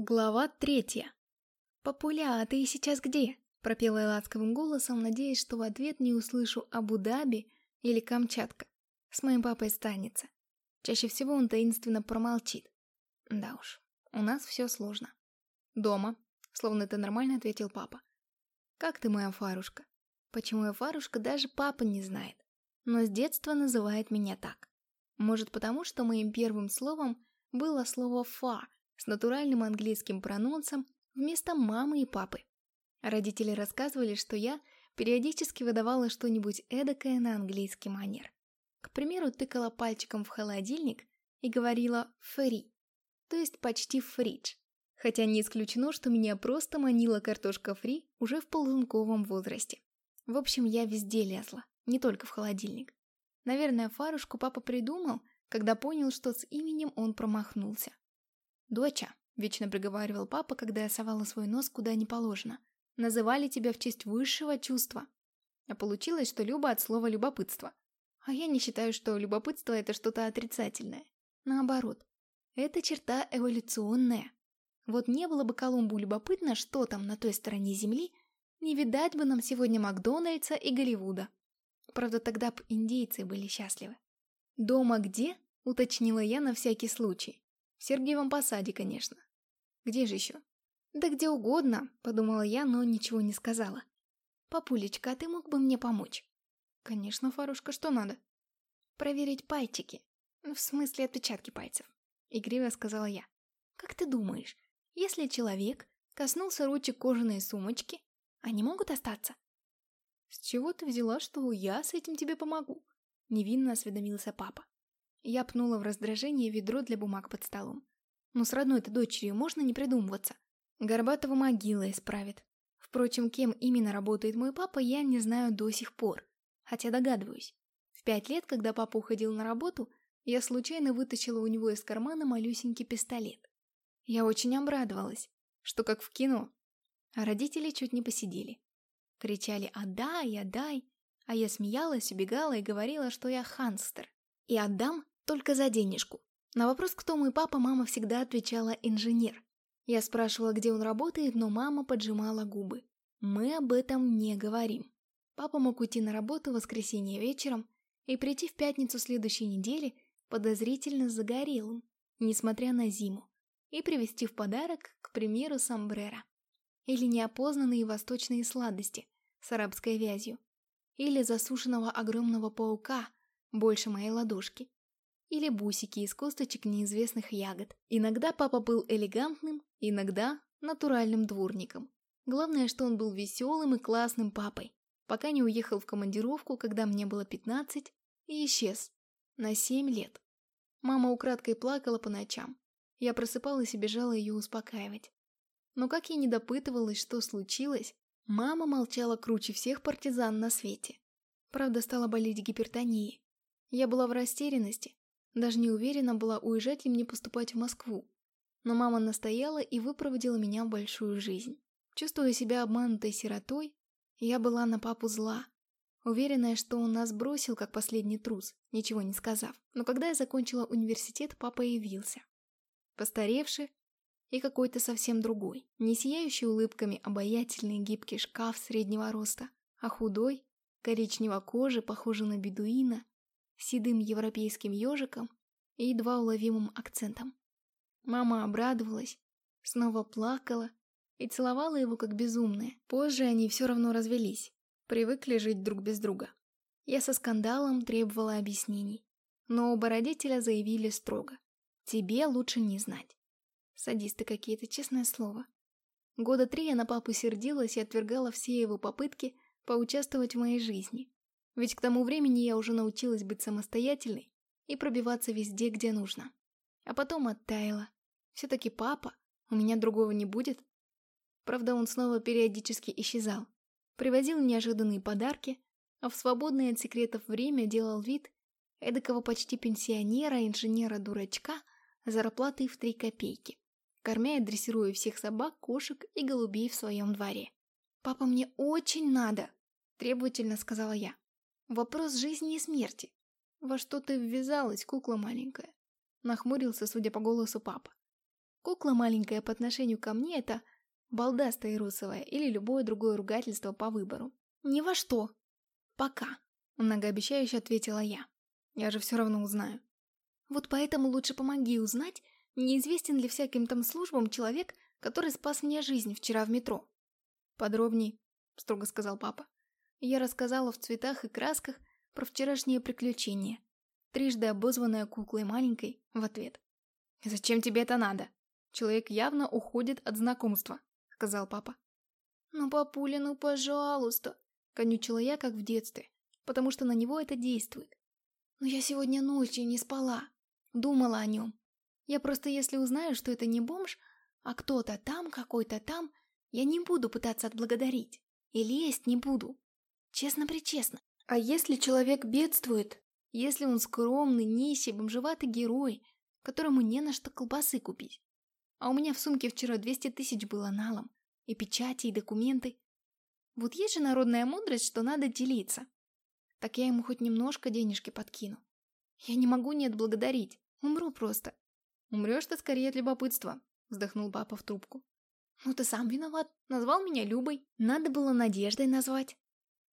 Глава третья. «Папуля, а ты сейчас где?» Пропела я ласковым голосом, надеясь, что в ответ не услышу Абу-Даби или Камчатка. С моим папой станется. Чаще всего он таинственно промолчит. Да уж, у нас все сложно. «Дома», словно это нормально ответил папа. «Как ты, моя Фарушка?» Почему я Фарушка, даже папа не знает. Но с детства называет меня так. Может потому, что моим первым словом было слово «фа», с натуральным английским прононсом вместо мамы и папы. Родители рассказывали, что я периодически выдавала что-нибудь эдакое на английский манер. К примеру, тыкала пальчиком в холодильник и говорила «фри», то есть почти «фридж», хотя не исключено, что меня просто манила картошка фри уже в ползунковом возрасте. В общем, я везде лезла, не только в холодильник. Наверное, фарушку папа придумал, когда понял, что с именем он промахнулся. «Доча», — вечно приговаривал папа, когда я совала свой нос куда не положено, «называли тебя в честь высшего чувства». А получилось, что Люба от слова «любопытство». А я не считаю, что любопытство — это что-то отрицательное. Наоборот, это черта эволюционная. Вот не было бы Колумбу любопытно, что там на той стороне Земли, не видать бы нам сегодня Макдональдса и Голливуда. Правда, тогда б индейцы были счастливы. «Дома где?» — уточнила я на всякий случай. В Сергиевом Посаде, конечно. Где же еще? Да где угодно, подумала я, но ничего не сказала. Папулечка, а ты мог бы мне помочь? Конечно, Фарушка, что надо? Проверить пальчики. Ну, в смысле отпечатки пальцев. Игриво сказала я. Как ты думаешь, если человек коснулся ручек кожаной сумочки, они могут остаться? С чего ты взяла, что я с этим тебе помогу? Невинно осведомился папа. Я пнула в раздражение ведро для бумаг под столом. Но «Ну, с родной-то дочерью можно не придумываться. Горбатого могила исправит. Впрочем, кем именно работает мой папа, я не знаю до сих пор. Хотя догадываюсь. В пять лет, когда папа уходил на работу, я случайно вытащила у него из кармана малюсенький пистолет. Я очень обрадовалась, что как в кино. А родители чуть не посидели. Кричали «Отдай, отдай!», а я смеялась, убегала и говорила, что я ханстер. И отдам только за денежку. На вопрос, кто мой папа, мама всегда отвечала «инженер». Я спрашивала, где он работает, но мама поджимала губы. Мы об этом не говорим. Папа мог уйти на работу в воскресенье вечером и прийти в пятницу следующей недели подозрительно загорелым, несмотря на зиму, и привезти в подарок, к примеру, сомбреро. Или неопознанные восточные сладости с арабской вязью. Или засушенного огромного паука, больше моей ладошки. Или бусики из косточек неизвестных ягод. Иногда папа был элегантным, иногда натуральным дворником. Главное, что он был веселым и классным папой, пока не уехал в командировку, когда мне было 15, и исчез. На 7 лет. Мама украдкой плакала по ночам. Я просыпалась и бежала ее успокаивать. Но как я не допытывалась, что случилось, мама молчала круче всех партизан на свете. Правда, стала болеть гипертонией. Я была в растерянности, даже не уверена была, уезжать ли мне поступать в Москву. Но мама настояла и выпроводила меня в большую жизнь. Чувствуя себя обманутой сиротой, я была на папу зла, уверенная, что он нас бросил как последний трус, ничего не сказав. Но когда я закончила университет, папа явился. Постаревший и какой-то совсем другой, не сияющий улыбками обаятельный гибкий шкаф среднего роста, а худой, коричнево кожи, похожий на бедуина, седым европейским ежиком и едва уловимым акцентом. Мама обрадовалась, снова плакала и целовала его как безумная. Позже они все равно развелись, привыкли жить друг без друга. Я со скандалом требовала объяснений, но оба родителя заявили строго. Тебе лучше не знать. Садисты какие-то, честное слово. Года три я на папу сердилась и отвергала все его попытки поучаствовать в моей жизни. Ведь к тому времени я уже научилась быть самостоятельной и пробиваться везде, где нужно. А потом оттаяла. Все-таки папа, у меня другого не будет. Правда, он снова периодически исчезал. Привозил неожиданные подарки, а в свободное от секретов время делал вид эдакого почти пенсионера, инженера-дурачка, зарплатой в три копейки, кормя и дрессируя всех собак, кошек и голубей в своем дворе. «Папа, мне очень надо!» – требовательно сказала я. Вопрос жизни и смерти. Во что ты ввязалась, кукла маленькая? Нахмурился, судя по голосу папа. Кукла маленькая по отношению ко мне — это балда стаирусовая или любое другое ругательство по выбору. Ни во что. Пока. Многообещающе ответила я. Я же все равно узнаю. Вот поэтому лучше помоги узнать, неизвестен ли всяким там службам человек, который спас мне жизнь вчера в метро. Подробней, строго сказал папа. Я рассказала в цветах и красках про вчерашнее приключение, трижды обозванная куклой маленькой в ответ. «Зачем тебе это надо? Человек явно уходит от знакомства», — сказал папа. «Ну, папуля, ну, пожалуйста», — конючила я, как в детстве, потому что на него это действует. «Но я сегодня ночью не спала, думала о нем. Я просто если узнаю, что это не бомж, а кто-то там, какой-то там, я не буду пытаться отблагодарить. И лезть не буду. Честно-причестно. А если человек бедствует? Если он скромный, нищий, бомжеватый герой, которому не на что колбасы купить? А у меня в сумке вчера 200 тысяч было налом. И печати, и документы. Вот есть же народная мудрость, что надо делиться. Так я ему хоть немножко денежки подкину. Я не могу не отблагодарить. Умру просто. Умрешь ты скорее от любопытства, вздохнул папа в трубку. Ну ты сам виноват. Назвал меня Любой. Надо было Надеждой назвать.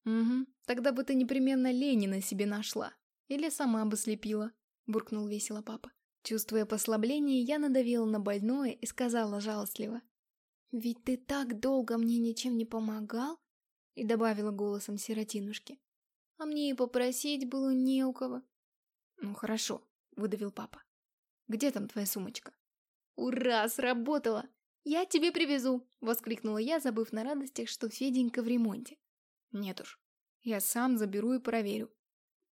«Угу, тогда бы ты непременно Ленина себе нашла. Или сама бы слепила», — буркнул весело папа. Чувствуя послабление, я надавила на больное и сказала жалостливо. «Ведь ты так долго мне ничем не помогал?» И добавила голосом сиротинушки. «А мне и попросить было не у кого». «Ну хорошо», — выдавил папа. «Где там твоя сумочка?» «Ура, сработало! Я тебе привезу!» — воскликнула я, забыв на радостях, что Феденька в ремонте. Нет уж. Я сам заберу и проверю.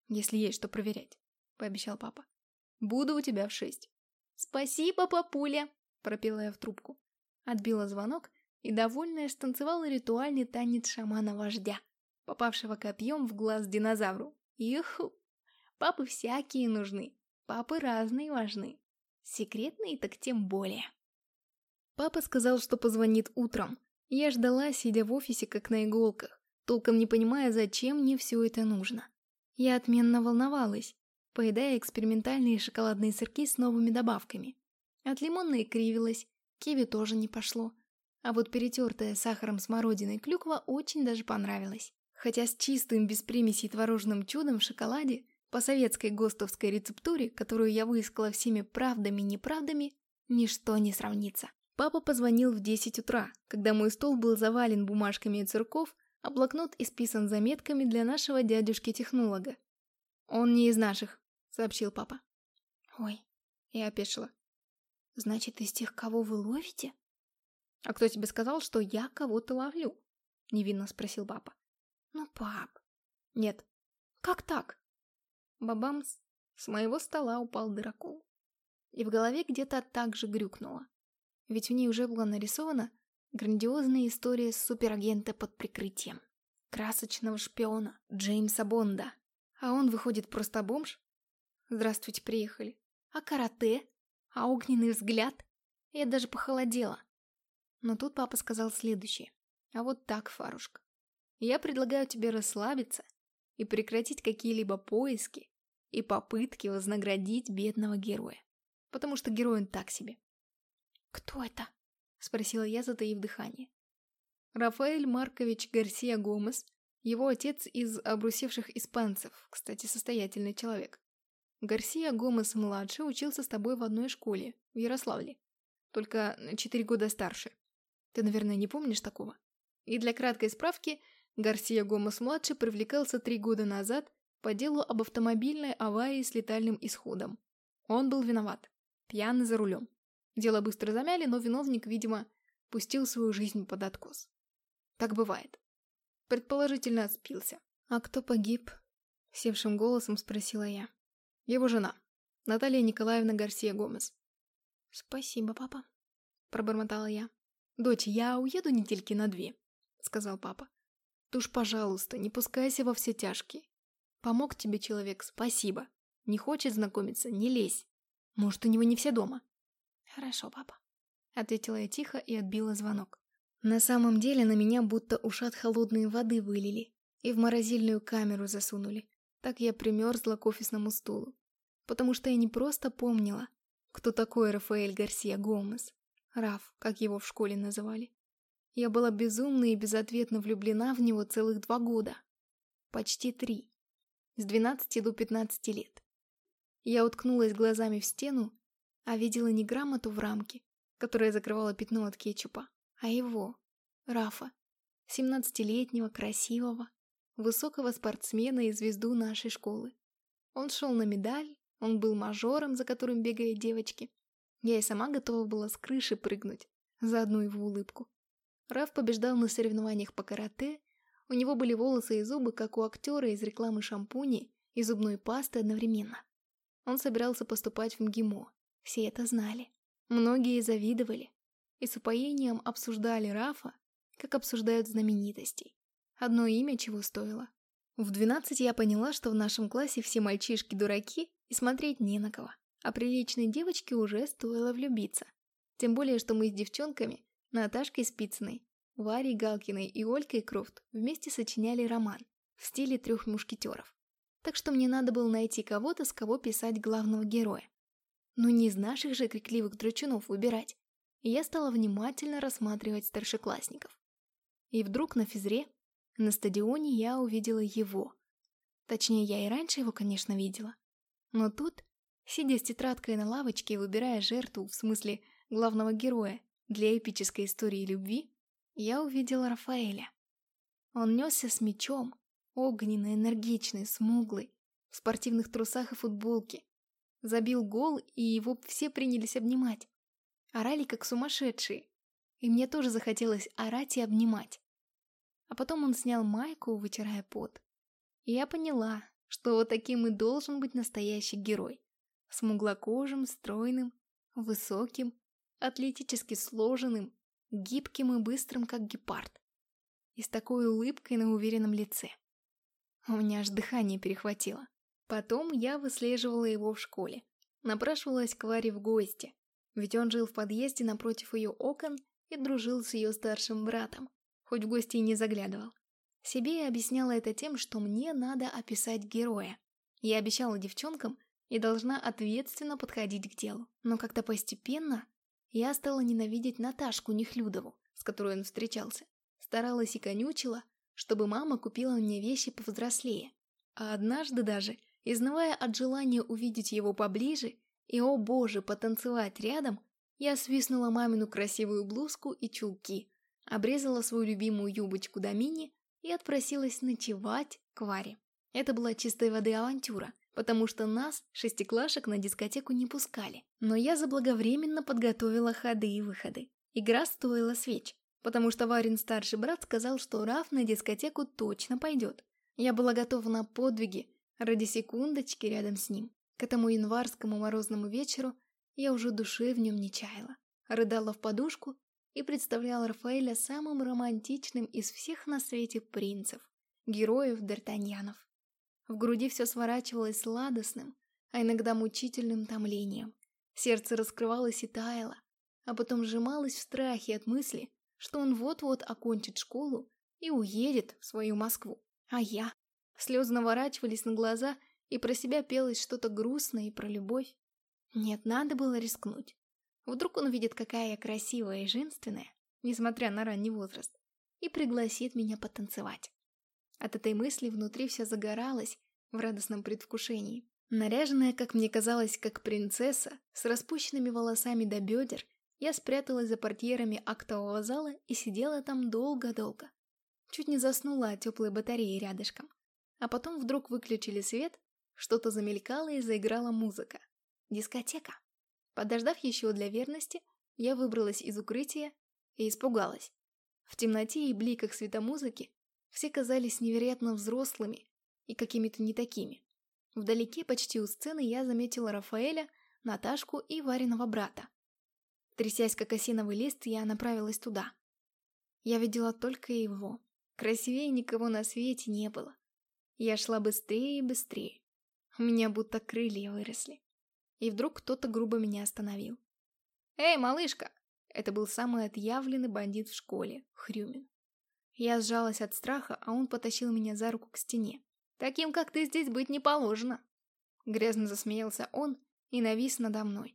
Если есть что проверять, пообещал папа. Буду у тебя в шесть. Спасибо, папуля, пропела я в трубку. Отбила звонок и, довольная, станцевала ритуальный танец шамана-вождя, попавшего копьем в глаз динозавру. Иху! Папы всякие нужны, папы разные важны. Секретные так тем более. Папа сказал, что позвонит утром. Я ждала, сидя в офисе, как на иголках толком не понимая, зачем мне все это нужно. Я отменно волновалась, поедая экспериментальные шоколадные сырки с новыми добавками. От лимонной кривилась, киви тоже не пошло. А вот перетертая сахаром смородиной клюква очень даже понравилась. Хотя с чистым без примесей творожным чудом в шоколаде, по советской ГОСТовской рецептуре, которую я выискала всеми правдами и неправдами, ничто не сравнится. Папа позвонил в 10 утра, когда мой стол был завален бумажками и цирков, а блокнот исписан заметками для нашего дядюшки-технолога. «Он не из наших», — сообщил папа. «Ой», — я опешила. «Значит, из тех, кого вы ловите?» «А кто тебе сказал, что я кого-то ловлю?» — невинно спросил папа. «Ну, пап...» «Нет». «Как так?» Бабамс, с моего стола упал дырокол. И в голове где-то так же грюкнуло. Ведь в ней уже было нарисовано, Грандиозная история суперагента под прикрытием. Красочного шпиона Джеймса Бонда. А он выходит просто бомж? Здравствуйте, приехали. А карате? А огненный взгляд? Я даже похолодела. Но тут папа сказал следующее. А вот так, Фарушка. Я предлагаю тебе расслабиться и прекратить какие-либо поиски и попытки вознаградить бедного героя. Потому что герой он так себе. Кто это? — спросила я, затаив дыхание. Рафаэль Маркович Гарсия Гомес, его отец из обрусевших испанцев, кстати, состоятельный человек. Гарсия Гомес-младший учился с тобой в одной школе, в Ярославле. Только четыре года старше. Ты, наверное, не помнишь такого? И для краткой справки, Гарсия Гомес-младший привлекался три года назад по делу об автомобильной аварии с летальным исходом. Он был виноват. Пьяный за рулем. Дело быстро замяли, но виновник, видимо, пустил свою жизнь под откос. Так бывает. Предположительно, спился. «А кто погиб?» — севшим голосом спросила я. «Его жена, Наталья Николаевна Гарсия Гомес». «Спасибо, папа», — пробормотала я. «Дочь, я уеду недельки на две», — сказал папа. «Ты уж, пожалуйста, не пускайся во все тяжкие. Помог тебе человек, спасибо. Не хочет знакомиться, не лезь. Может, у него не все дома. «Хорошо, папа», — ответила я тихо и отбила звонок. На самом деле на меня будто ушат холодной воды вылили и в морозильную камеру засунули. Так я примерзла к офисному стулу. Потому что я не просто помнила, кто такой Рафаэль Гарсия Гомес, Раф, как его в школе называли. Я была безумно и безответно влюблена в него целых два года. Почти три. С 12 до 15 лет. Я уткнулась глазами в стену, а видела не грамоту в рамке, которая закрывала пятно от кетчупа, а его, Рафа, 17-летнего, красивого, высокого спортсмена и звезду нашей школы. Он шел на медаль, он был мажором, за которым бегали девочки. Я и сама готова была с крыши прыгнуть за одну его улыбку. Раф побеждал на соревнованиях по карате, у него были волосы и зубы, как у актера из рекламы шампуней и зубной пасты одновременно. Он собирался поступать в МГИМО, все это знали. Многие завидовали и с упоением обсуждали Рафа, как обсуждают знаменитостей. Одно имя чего стоило. В 12 я поняла, что в нашем классе все мальчишки дураки и смотреть не на кого. А приличной девочке уже стоило влюбиться. Тем более, что мы с девчонками, Наташкой Спицыной, Варей Галкиной и Олькой Крофт вместе сочиняли роман в стиле трех мушкетеров. Так что мне надо было найти кого-то, с кого писать главного героя. Но не из наших же крикливых драчунов выбирать. Я стала внимательно рассматривать старшеклассников. И вдруг на физре, на стадионе я увидела его. Точнее, я и раньше его, конечно, видела. Но тут, сидя с тетрадкой на лавочке и выбирая жертву, в смысле главного героя, для эпической истории любви, я увидела Рафаэля. Он несся с мечом, огненный, энергичный, смуглый, в спортивных трусах и футболке. Забил гол, и его все принялись обнимать. Орали как сумасшедшие. И мне тоже захотелось орать и обнимать. А потом он снял майку, вытирая пот. И я поняла, что вот таким и должен быть настоящий герой. Смуглокожим, стройным, высоким, атлетически сложенным, гибким и быстрым, как гепард. И с такой улыбкой на уверенном лице. У меня аж дыхание перехватило. Потом я выслеживала его в школе. Напрашивалась к Варе в гости, ведь он жил в подъезде напротив ее окон и дружил с ее старшим братом, хоть в гости и не заглядывал. Себе я объясняла это тем, что мне надо описать героя. Я обещала девчонкам и должна ответственно подходить к делу. Но как-то постепенно я стала ненавидеть Наташку Нехлюдову, с которой он встречался. Старалась и конючила, чтобы мама купила мне вещи повзрослее. А однажды даже, изнывая от желания увидеть его поближе и, о боже, потанцевать рядом, я свистнула мамину красивую блузку и чулки, обрезала свою любимую юбочку до мини и отпросилась ночевать к Варе. Это была чистой воды авантюра, потому что нас, шестиклашек, на дискотеку не пускали. Но я заблаговременно подготовила ходы и выходы. Игра стоила свеч, потому что Варин старший брат сказал, что Раф на дискотеку точно пойдет. Я была готова на подвиги ради секундочки рядом с ним. К этому январскому морозному вечеру я уже души в нем не чаяла. Рыдала в подушку и представляла Рафаэля самым романтичным из всех на свете принцев, героев Д'Артаньянов. В груди все сворачивалось сладостным, а иногда мучительным томлением. Сердце раскрывалось и таяло, а потом сжималось в страхе от мысли, что он вот-вот окончит школу и уедет в свою Москву. А я? Слезы наворачивались на глаза, и про себя пелось что-то грустное и про любовь. Нет, надо было рискнуть. Вдруг он увидит, какая я красивая и женственная, несмотря на ранний возраст, и пригласит меня потанцевать. От этой мысли внутри все загоралось в радостном предвкушении. Наряженная, как мне казалось, как принцесса, с распущенными волосами до бедер, я спряталась за портьерами актового зала и сидела там долго-долго. Чуть не заснула от теплой батареи рядышком. А потом вдруг выключили свет, что-то замелькало и заиграла музыка. Дискотека. Подождав еще для верности, я выбралась из укрытия и испугалась. В темноте и бликах светомузыки все казались невероятно взрослыми и какими-то не такими. Вдалеке, почти у сцены, я заметила Рафаэля, Наташку и Вариного брата. Трясясь как осиновый лист, я направилась туда. Я видела только его. Красивее никого на свете не было. Я шла быстрее и быстрее. У меня будто крылья выросли. И вдруг кто-то грубо меня остановил. «Эй, малышка!» Это был самый отъявленный бандит в школе, Хрюмин. Я сжалась от страха, а он потащил меня за руку к стене. «Таким, как ты, здесь быть не положено!» Грязно засмеялся он и навис надо мной.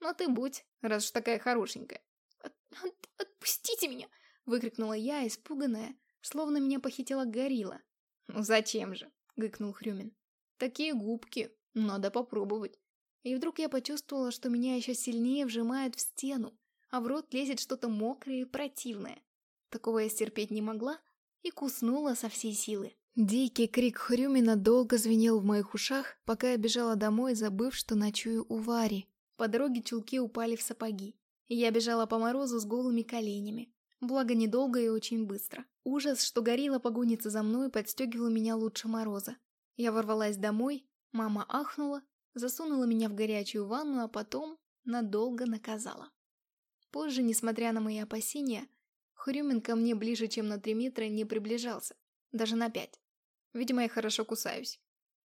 «Но ты будь, раз уж такая хорошенькая. «Отпусти меня!» — выкрикнула я, испуганная, словно меня похитила горилла. «Ну зачем же?» — гыкнул Хрюмин. «Такие губки, надо попробовать». И вдруг я почувствовала, что меня еще сильнее вжимают в стену, а в рот лезет что-то мокрое и противное. Такого я стерпеть не могла и куснула со всей силы. Дикий крик Хрюмина долго звенел в моих ушах, пока я бежала домой, забыв, что ночую у Вари. По дороге чулки упали в сапоги. Я бежала по морозу с голыми коленями. Благо, недолго и очень быстро. Ужас, что горилла погонится за мной, подстегивал меня лучше мороза. Я ворвалась домой, мама ахнула, засунула меня в горячую ванну, а потом надолго наказала. Позже, несмотря на мои опасения, Хрюмин ко мне ближе, чем на три метра, не приближался. Даже на пять. Видимо, я хорошо кусаюсь.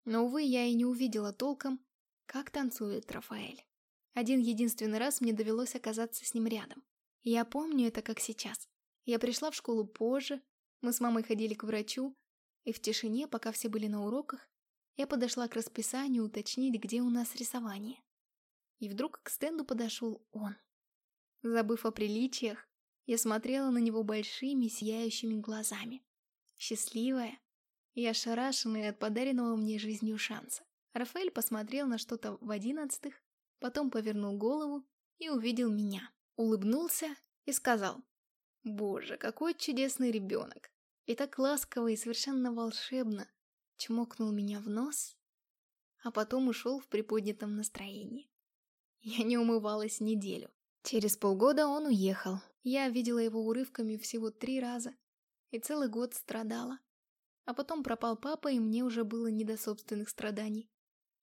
Но, увы, я и не увидела толком, как танцует Рафаэль. Один единственный раз мне довелось оказаться с ним рядом. Я помню это как сейчас. Я пришла в школу позже, мы с мамой ходили к врачу, и в тишине, пока все были на уроках, я подошла к расписанию уточнить, где у нас рисование. И вдруг к стенду подошел он. Забыв о приличиях, я смотрела на него большими сияющими глазами. Счастливая, и ошарашенный от подаренного мне жизнью шанса. Рафаэль посмотрел на что-то в одиннадцатых, потом повернул голову и увидел меня. Улыбнулся и сказал, «Боже, какой чудесный ребенок!» И так ласково и совершенно волшебно чмокнул меня в нос, а потом ушел в приподнятом настроении. Я не умывалась неделю. Через полгода он уехал. Я видела его урывками всего три раза и целый год страдала. А потом пропал папа, и мне уже было не до собственных страданий.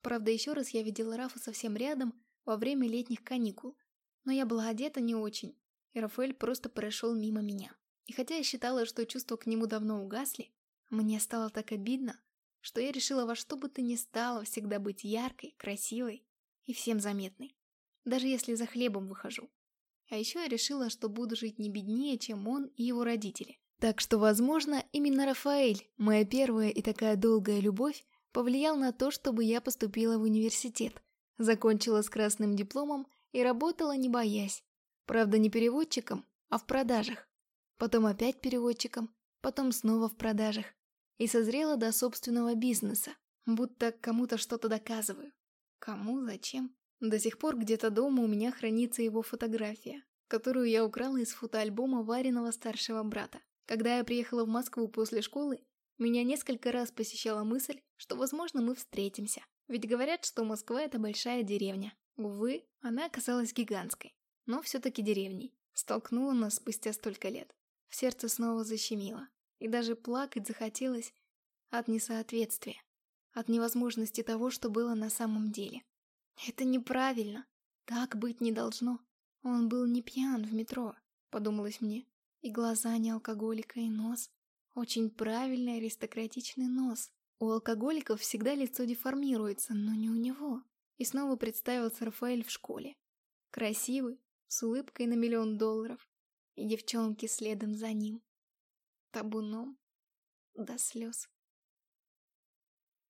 Правда, еще раз я видела Рафа совсем рядом, во время летних каникул. Но я была одета не очень, и Рафаэль просто прошел мимо меня. И хотя я считала, что чувства к нему давно угасли, мне стало так обидно, что я решила во что бы то ни стало всегда быть яркой, красивой и всем заметной. Даже если за хлебом выхожу. А еще я решила, что буду жить не беднее, чем он и его родители. Так что, возможно, именно Рафаэль, моя первая и такая долгая любовь, повлиял на то, чтобы я поступила в университет, закончила с красным дипломом и работала не боясь. Правда, не переводчиком, а в продажах. Потом опять переводчиком, потом снова в продажах. И созрела до собственного бизнеса, будто кому-то что-то доказываю. Кому, зачем? До сих пор где-то дома у меня хранится его фотография, которую я украла из фотоальбома Вариного старшего брата. Когда я приехала в Москву после школы, меня несколько раз посещала мысль, что, возможно, мы встретимся. Ведь говорят, что Москва — это большая деревня. Увы, она оказалась гигантской. Но все-таки деревней. Столкнула нас спустя столько лет. В сердце снова защемило. И даже плакать захотелось от несоответствия. От невозможности того, что было на самом деле. Это неправильно. Так быть не должно. Он был не пьян в метро, подумалось мне. И глаза не алкоголика, и нос. Очень правильный аристократичный нос. У алкоголиков всегда лицо деформируется, но не у него. И снова представился Рафаэль в школе. Красивый, с улыбкой на миллион долларов. И девчонки следом за ним. Табуном. До слез.